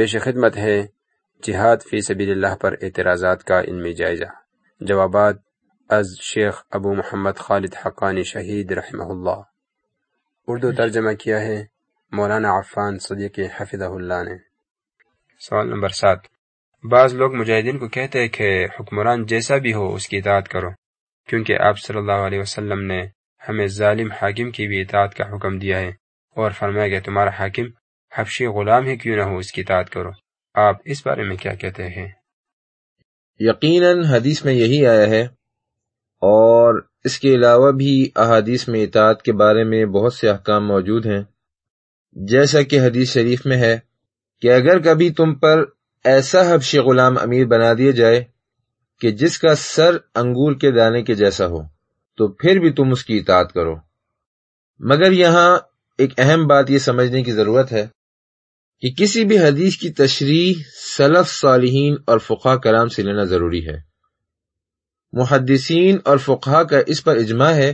پیش خدمت ہے جہاد فی سبیل اللہ پر اعتراضات کا علمی جائزہ۔ جوابات از شیخ ابو محمد خالد حقانی شہید رحمہ اللہ۔ اردو ترجمہ کیا ہے، مولانا عفان صدیق حفظہ اللہ نے۔ سوال نمبر سات۔ بعض لوگ مجاہدین کو کہتے ہیں کہ حکمران جیسا بھی ہو اس کی اطاعت کرو، کیونکہ آپ صلی اللہ علیہ وسلم نے ہمیں ظالم حاکم کی بھی اطاعت کا حکم دیا ہے اور فرمایا کہ تمہارا حاکم حفشی غلام ہی کیوں نہ ہو اس کی اطاعت کرو؟ آپ اس بارے میں کیا کہتے ہیں؟ یقیناً حدیث میں یہی آیا ہے اور اس کے علاوہ بھی احادیث میں اطاعت کے بارے میں بہت سے احکام موجود ہیں۔ جیسا کہ حدیث شریف میں ہے کہ اگر کبھی تم پر ایسا حبشی غلام امیر بنا دیا جائے کہ جس کا سر انگور کے دانے کے جیسا ہو، تو پھر بھی تم اس کی اطاعت کرو۔ مگر یہاں ایک اہم بات یہ سمجھنے کی ضرورت ہے کہ کسی بھی حدیث کی تشریح سلف صالحین اور فقہ کرام سے لینا ضروری ہے۔ محدثین اور فقہ کا اس پر اجماع ہے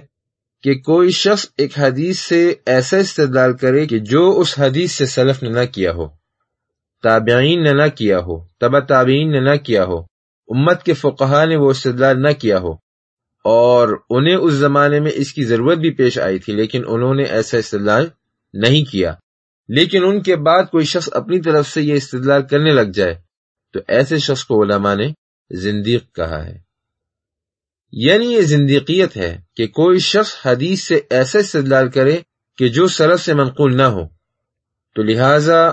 کہ کوئی شخص ایک حدیث سے ایسا استدلال کرے کہ جو اس حدیث سے سلف نے نہ کیا ہو، تابعین نے نہ کیا ہو تبا تابعین نے نہ کیا ہو، امت کے فقہ نے وہ استدلال نہ کیا ہو۔ اور انہیں اس زمانے میں اس کی ضرورت بھی پیش آئی تھی لیکن انہوں نے ایسا استدلال نہیں کیا۔ لیکن ان کے بعد کوئی شخص اپنی طرف سے یہ استدلال کرنے لگ جائے، تو ایسے شخص کو علماء نے زندیق کہا ہے۔ یعنی یہ زندیقیت ہے کہ کوئی شخص حدیث سے ایسا استدلال کرے کہ جو سرف سے منقول نہ ہو۔ تو لہذا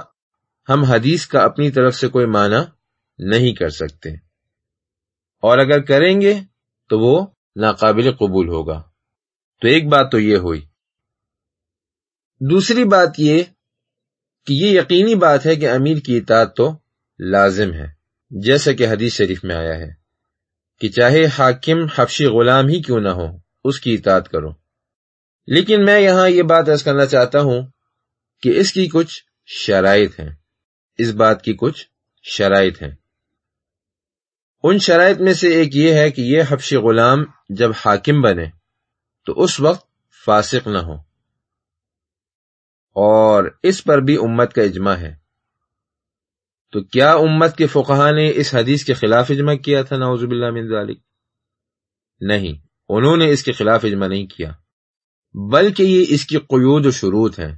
ہم حدیث کا اپنی طرف سے کوئی معنی نہیں کر سکتے۔ اور اگر کریں گے تو وہ ناقابل قبول ہوگا۔ تو ایک بات تو یہ ہوئی۔ دوسری بات یہ کہ یہ یقینی بات ہے کہ امیر کی اطاعت تو لازم ہے، جیسا کہ حدیث شریف میں آیا ہے کہ چاہے حاکم حفشی غلام ہی کیوں نہ ہو، اس کی اطاعت کرو۔ لیکن میں یہاں یہ بات ایس کرنا چاہتا ہوں کہ اس کی کچھ شرائط ہیں۔ اس بات کی کچھ شرائط ہیں۔ ان شرائط میں سے ایک یہ ہے کہ یہ حفشی غلام جب حاکم بنے تو اس وقت فاسق نہ ہو۔ اور اس پر بھی امت کا اجماع ہے۔ تو کیا امت کے فقہ نے اس حدیث کے خلاف اجماع کیا تھا؟ نعوذ باللہ من ذالک نہیں، انہوں نے اس کے خلاف اجماع نہیں کیا، بلکہ یہ اس کی قیود و شروط ہیں۔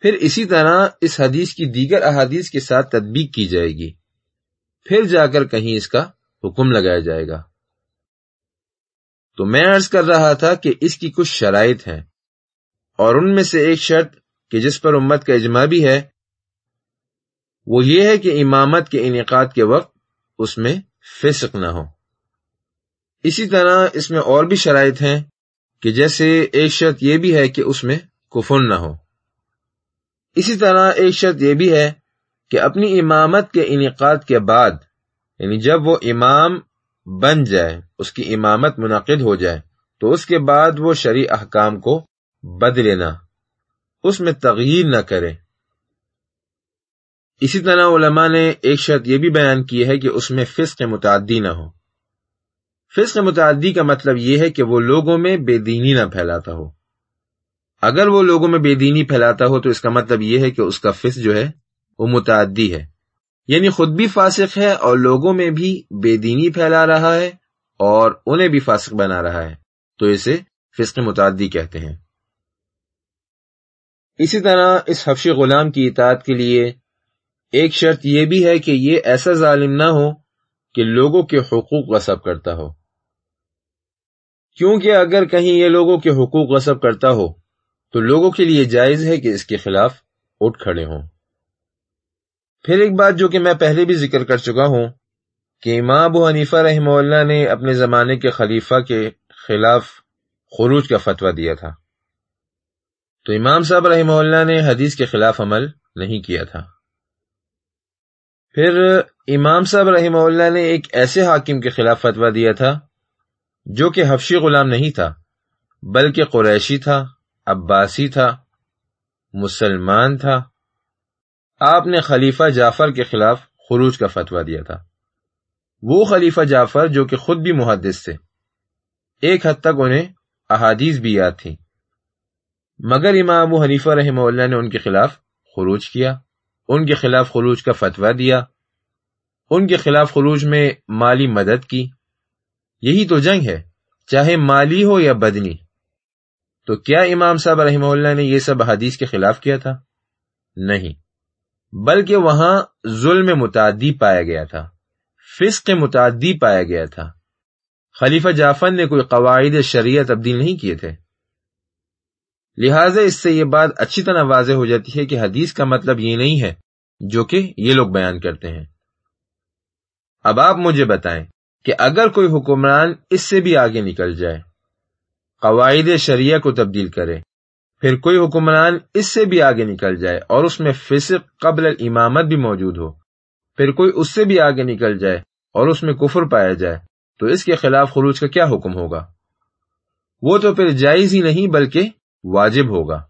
پھر اسی طرح اس حدیث کی دیگر احادیث کے ساتھ تدبیق کی جائے گی۔ پھر جا کر کہیں اس کا حکم لگایا جائے گا۔ تو میں عرض کر رہا تھا کہ اس کی کچھ شرائط ہیں۔ اور ان میں سے ایک شرط کہ جس پر امت کا اجماع بھی ہے، وہ یہ ہے کہ امامت کے انعقاد کے وقت اس میں فسق نہ ہو۔ اسی طرح اس میں اور بھی شرائط ہیں کہ جیسے ایک شرط یہ بھی ہے کہ اس میں کفن نہ ہو۔ اسی طرح ایک شرط یہ بھی ہے کہ اپنی امامت کے انعقاد کے بعد یعنی جب وہ امام بن جائے، اس کی امامت منعقد ہو جائے، تو اس کے بعد وہ شرع احکام کو بدلے نہ۔ اس میں تغیر نہ کرے۔ اسی طرح علماء نے ایک شرط یہ بھی بیان کی ہے کہ اس میں فسق متعدی نہ ہو۔ فسق متعدی کا مطلب یہ ہے کہ وہ لوگوں میں بے دینی نہ پھیلاتا ہو۔ اگر وہ لوگوں میں بے دینی پھیلاتا ہو تو اس کا مطلب یہ ہے کہ اس کا فسق جو ہے وہ متعدی ہے۔ یعنی خود بھی فاسق ہے اور لوگوں میں بھی بے دینی پھیلا رہا ہے اور انہیں بھی فاسق بنا رہا ہے۔ تو اسے فسق متعدی کہتے ہیں۔ اسی طرح اس حفش غلام کی اطاعت کے لیے ایک شرط یہ بھی ہے کہ یہ ایسا ظالم نہ ہو کہ لوگوں کے حقوق غصب کرتا ہو۔ کیونکہ اگر کہیں یہ لوگوں کے حقوق غصب کرتا ہو، تو لوگوں کے لیے جائز ہے کہ اس کے خلاف اٹھ کھڑے ہوں۔ پھر ایک بات جو کہ میں پہلے بھی ذکر کر چکا ہوں کہ امام ابو حنیفہ رحمہ اللہ نے اپنے زمانے کے خلیفہ کے خلاف خروج کا فتویٰ دیا تھا۔ تو امام صاحب رحمہ اللہ نے حدیث کے خلاف عمل نہیں کیا تھا۔ پھر امام صاحب رحمہ اللہ نے ایک ایسے حاکم کے خلاف فتویٰ دیا تھا جو کہ حفشی غلام نہیں تھا، بلکہ قریشی تھا، عباسی تھا، مسلمان تھا۔ آپ نے خلیفہ جعفر کے خلاف خروج کا فتویٰ دیا تھا۔ وہ خلیفہ جعفر جو کہ خود بھی محدث تھے۔ ایک حد تک انہیں احادیث بھی یاد تھی مگر امام ابو حنیفہ رحمہ اللہ نے ان کے خلاف خروج کیا، ان کے خلاف خروج کا فتویٰ دیا، ان کے خلاف خروج میں مالی مدد کی۔ یہی تو جنگ ہے، چاہے مالی ہو یا بدنی۔ تو کیا امام صاحب رحمہ اللہ نے یہ سب حدیث کے خلاف کیا تھا؟ نہیں، بلکہ وہاں ظلم متعدی پایا گیا تھا، فسق متعدی پایا گیا تھا۔ خلیفہ جعفر نے کوئی قواعد شریعت تبدیل نہیں کیے تھے۔ لہذا اس سے یہ بات اچھی طرح واضح ہو جاتی ہے کہ حدیث کا مطلب یہ نہیں ہے جو کہ یہ لوگ بیان کرتے ہیں۔ اب آپ مجھے بتائیں کہ اگر کوئی حکمران اس سے بھی آگے نکل جائے، قواعد شریعہ کو تبدیل کرے، پھر کوئی حکمران اس سے بھی آگے نکل جائے اور اس میں فسق قبل الامامت بھی موجود ہو، پھر کوئی اس سے بھی آگے نکل جائے اور اس میں کفر پایا جائے، تو اس کے خلاف خروج کا کیا حکم ہوگا؟ وہ تو پھر جائز ہی نہیں بلکہ واجب ہوگا۔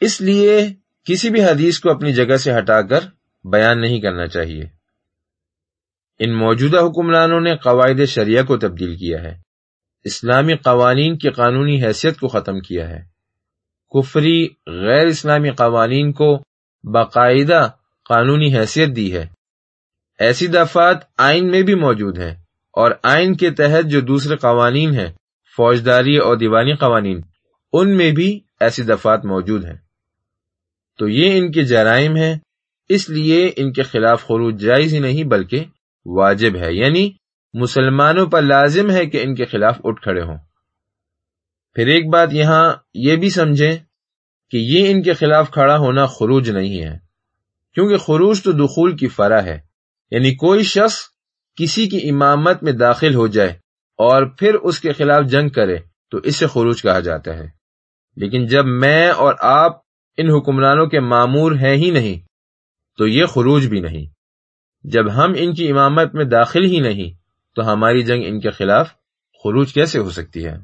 اس لیے کسی بھی حدیث کو اپنی جگہ سے ہٹا کر بیان نہیں کرنا چاہیے۔ ان موجودہ حکمرانوں نے قواعد شریعہ کو تبدیل کیا ہے۔ اسلامی قوانین کی قانونی حیثیت کو ختم کیا ہے۔ کفری غیر اسلامی قوانین کو باقاعدہ قانونی حیثیت دی ہے۔ ایسی دفعات آئین میں بھی موجود ہیں اور آئین کے تحت جو دوسرے قوانین ہیں، فوجداری اور دیوانی قوانین ان میں بھی ایسی دفعات موجود ہیں۔ تو یہ ان کے جرائم ہیں، اس لیے ان کے خلاف خروج جائز ہی نہیں بلکہ واجب ہے۔ یعنی مسلمانوں پر لازم ہے کہ ان کے خلاف اٹھ کھڑے ہوں۔ پھر ایک بات یہاں یہ بھی سمجھیں کہ یہ ان کے خلاف کھڑا ہونا خروج نہیں ہے، کیونکہ خروج تو دخول کی فرا ہے۔ یعنی کوئی شخص کسی کی امامت میں داخل ہو جائے اور پھر اس کے خلاف جنگ کرے تو اس سے خروج کہا جاتا ہے۔ لیکن جب میں اور آپ ان حکمرانوں کے معمور ہیں ہی نہیں، تو یہ خروج بھی نہیں۔ جب ہم ان کی امامت میں داخل ہی نہیں، تو ہماری جنگ ان کے خلاف خروج کیسے ہو سکتی ہے؟